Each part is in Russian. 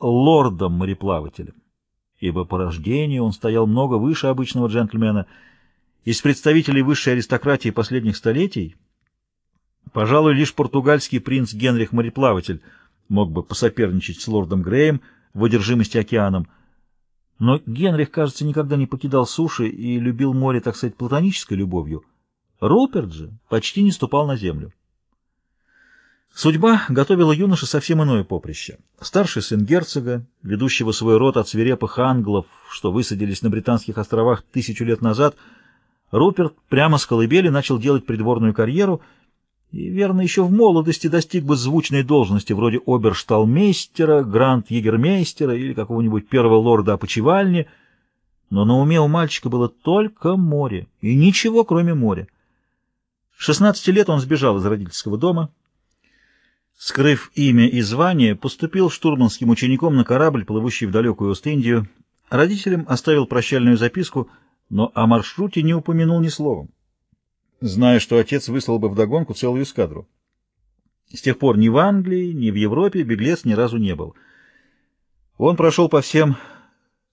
лордом-мореплавателем, ибо по рождению он стоял много выше обычного джентльмена. Из представителей высшей аристократии последних столетий, пожалуй, лишь португальский принц Генрих-мореплаватель мог бы посоперничать с лордом Греем в одержимости океаном, но Генрих, кажется, никогда не покидал суши и любил море, так сказать, платонической любовью. Руперт же почти не ступал на землю. Судьба готовила юноше совсем иное поприще. Старший сын герцога, ведущего свой род от свирепых англов, что высадились на Британских островах тысячу лет назад, Руперт прямо с колыбели начал делать придворную карьеру и, верно, еще в молодости достиг бы звучной должности вроде обершталмейстера, гранд-егермейстера или какого-нибудь первого лорда опочивальни, но на уме у мальчика было только море, и ничего, кроме моря. С 16 лет он сбежал из родительского дома, Скрыв имя и звание, поступил штурманским учеником на корабль, плывущий в далекую Ост-Индию. Родителям оставил прощальную записку, но о маршруте не упомянул ни словом, зная, что отец выслал бы вдогонку целую эскадру. С тех пор ни в Англии, ни в Европе беглец ни разу не был. Он прошел по всем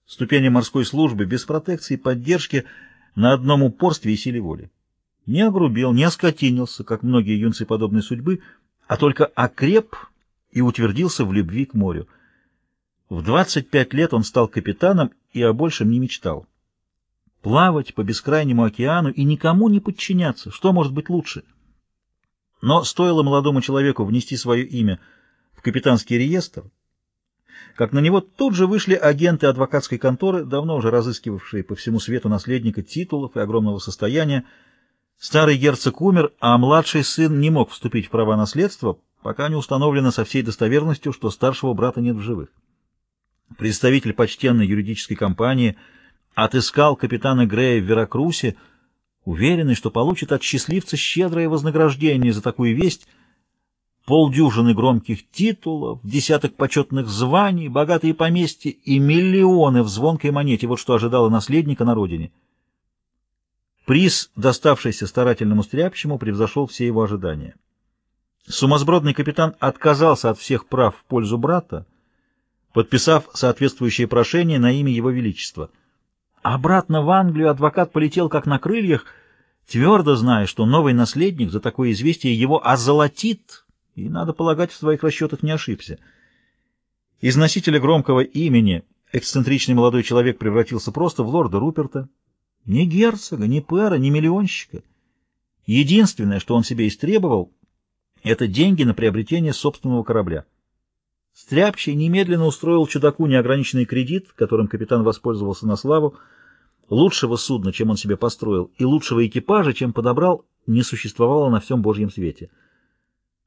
ступеням морской службы без протекции поддержки на одном упорстве и силе воли. Не огрубел, не оскотинился, как многие юнцы подобной судьбы, а только окреп и утвердился в любви к морю. В 25 лет он стал капитаном и о большем не мечтал. Плавать по бескрайнему океану и никому не подчиняться, что может быть лучше? Но стоило молодому человеку внести свое имя в капитанский реестр, как на него тут же вышли агенты адвокатской конторы, давно уже разыскивавшие по всему свету наследника титулов и огромного состояния, Старый герцог умер, а младший сын не мог вступить в права наследства, пока не установлено со всей достоверностью, что старшего брата нет в живых. Представитель почтенной юридической компании отыскал капитана Грея в Веракрусе, уверенный, что получит от счастливца щедрое вознаграждение за такую весть, полдюжины громких титулов, десяток почетных званий, богатые поместья и миллионы в звонкой монете, вот что ожидало наследника на родине — Приз, доставшийся старательному стряпчему, превзошел все его ожидания. Сумасбродный капитан отказался от всех прав в пользу брата, подписав соответствующее прошение на имя его величества. Обратно в Англию адвокат полетел как на крыльях, твердо зная, что новый наследник за такое известие его озолотит, и, надо полагать, в своих расчетах не ошибся. Из носителя громкого имени эксцентричный молодой человек превратился просто в лорда Руперта, ни герцога, ни пэра, ни миллионщика. Единственное, что он себе истребовал, это деньги на приобретение собственного корабля. Стряпчий немедленно устроил чудаку неограниченный кредит, которым капитан воспользовался на славу. Лучшего судна, чем он себе построил, и лучшего экипажа, чем подобрал, не существовало на всем Божьем свете.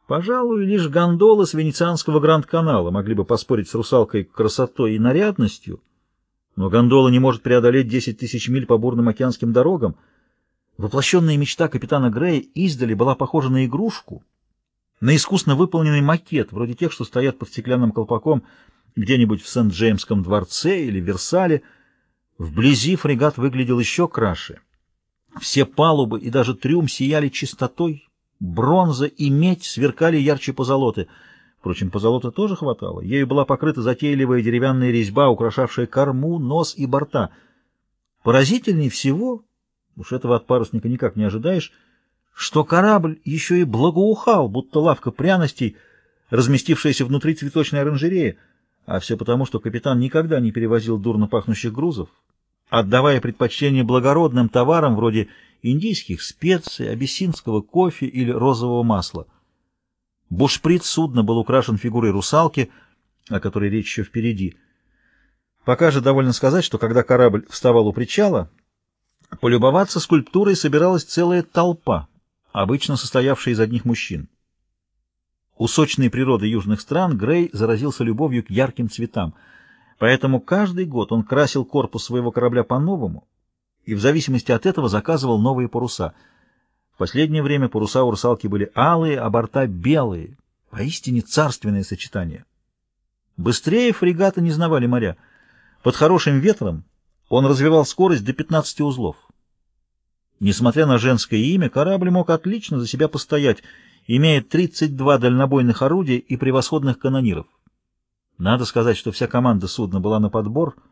Пожалуй, лишь гондолы с Венецианского Гранд-канала могли бы поспорить с русалкой красотой и нарядностью — но гондола не может преодолеть 10 тысяч миль по бурным океанским дорогам. Воплощенная мечта капитана Грея издали была похожа на игрушку, на искусно выполненный макет, вроде тех, что стоят под стеклянным колпаком где-нибудь в Сент-Джеймском дворце или Версале. Вблизи фрегат выглядел еще краше. Все палубы и даже трюм сияли чистотой, бронза и медь сверкали ярче позолоты — Впрочем, позолота тоже хватало. Ею была покрыта затейливая деревянная резьба, украшавшая корму, нос и борта. Поразительнее всего, уж этого от парусника никак не ожидаешь, что корабль еще и благоухал, будто лавка пряностей, разместившаяся внутри цветочной оранжереи, а все потому, что капитан никогда не перевозил дурно пахнущих грузов, отдавая предпочтение благородным товарам вроде индийских специй, абиссинского кофе или розового масла. Бушприт судна был украшен фигурой русалки, о которой речь еще впереди. Пока же довольно сказать, что когда корабль вставал у причала, полюбоваться скульптурой собиралась целая толпа, обычно состоявшая из одних мужчин. У сочной природы южных стран Грей заразился любовью к ярким цветам, поэтому каждый год он красил корпус своего корабля по-новому и в зависимости от этого заказывал новые паруса — последнее время паруса у русалки были алые, а борта белые. Поистине царственное сочетание. Быстрее фрегата не знавали моря. Под хорошим ветром он развивал скорость до 15 узлов. Несмотря на женское имя, корабль мог отлично за себя постоять, имея 32 дальнобойных орудия и превосходных канониров. Надо сказать, что вся команда судна была на подбор —